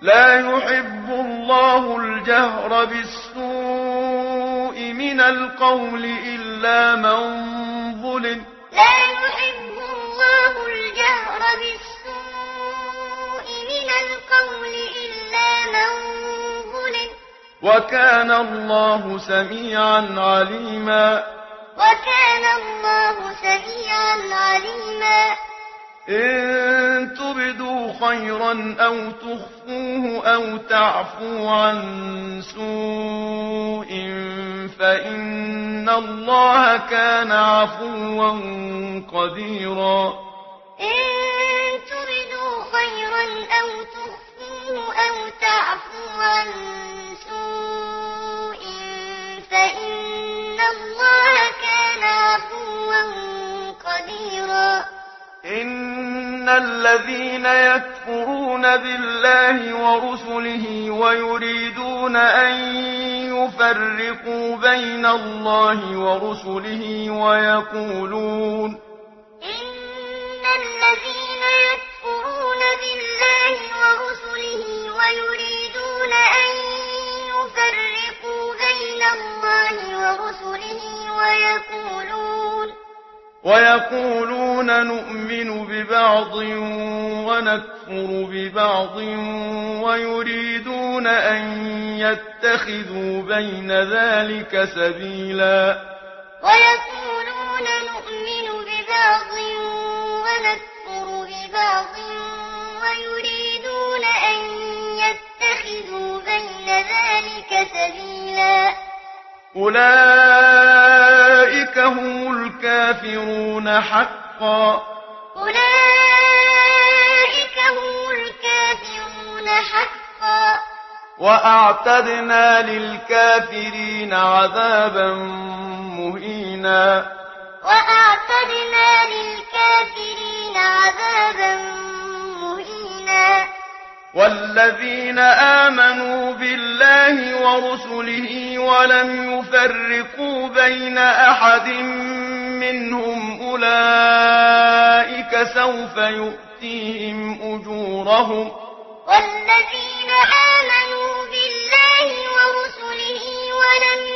لا يحب الله الجهر بالسوء من القول إلا من ظلم. لا يحب الله الجهر بالسوء من القول إلا من ظلم. وكان الله سميعا عليما. وكان الله سميعا عليما. إن خيرا أو تخفوه أو تعفو عن سوء فإن الله كان عفوا قديرا إن تردوا خيرا أو تخفوه أو تعفو إن الذين يكفرون بالله ورسله ويريدون أن يفرقوا بين الله ورسله ويقولون إن الذين ويقولون نؤمن ببعض ونكفر ببعض ويريدون أن يتخذوا بين ذلك سبيلا ويقولون نؤمن ببعض ونكفر ببعض ويريدون أن يتخذوا بين ذلك سبيلا أولئك الكافرون حقا. أولئك هم الكافرون حقا. وأعتدنا للكافرين عذابا مهينا. وأعتدنا للكافرين والذين آمنوا بالله ورسله ولم يفرقوا بين أحد منهم أولئك سوف يؤتيهم أجورهم والذين آمنوا بالله ورسله ولم يفرقوا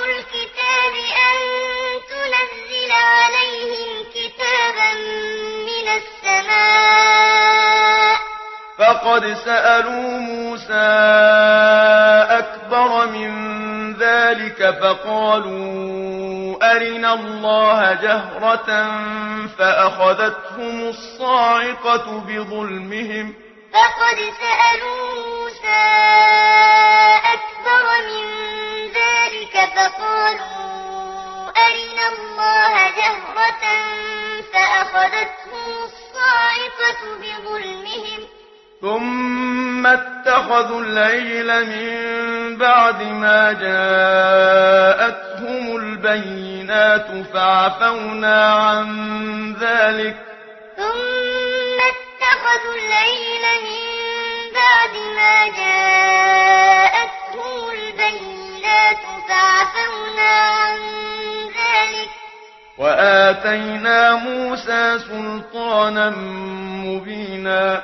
وَقَدْ سَأَلُوا مُوسَى أَكْبَرَ مِنْ ذَلِكَ فَقَالُوا أَرِنَا اللَّهَ جَهْرَةً فَأَخَذَتْهُمُ الصَّاعِقَةُ بِظُلْمِهِمْ فَقَدْ سَأَلُوا مُوسَى أَكْبَرَ مِنْ ذَلِكَ فَقَالُوا أَرِنَا اللَّهَ جَهْرَةً فَأَخَذَتْهُمُ الصَّاعِقَةُ بِظُلْمِهِمْ ثم اتخذوا الليل من بعد ما جاءتهم البينات فعفونا عن ذلك ثم اتخذوا الليل من بعد ما جاءتهم البينات فعفونا عن ذلك وآتينا موسى سلطانا مبينا وآتينا موسى سلطانا مبينا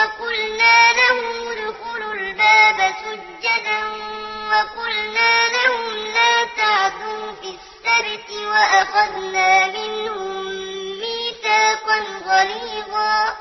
وقلنا لهم ادخلوا الباب سجدا وقلنا لهم لا تعدوا في السبت وأخذنا منهم ميثاقا غليظا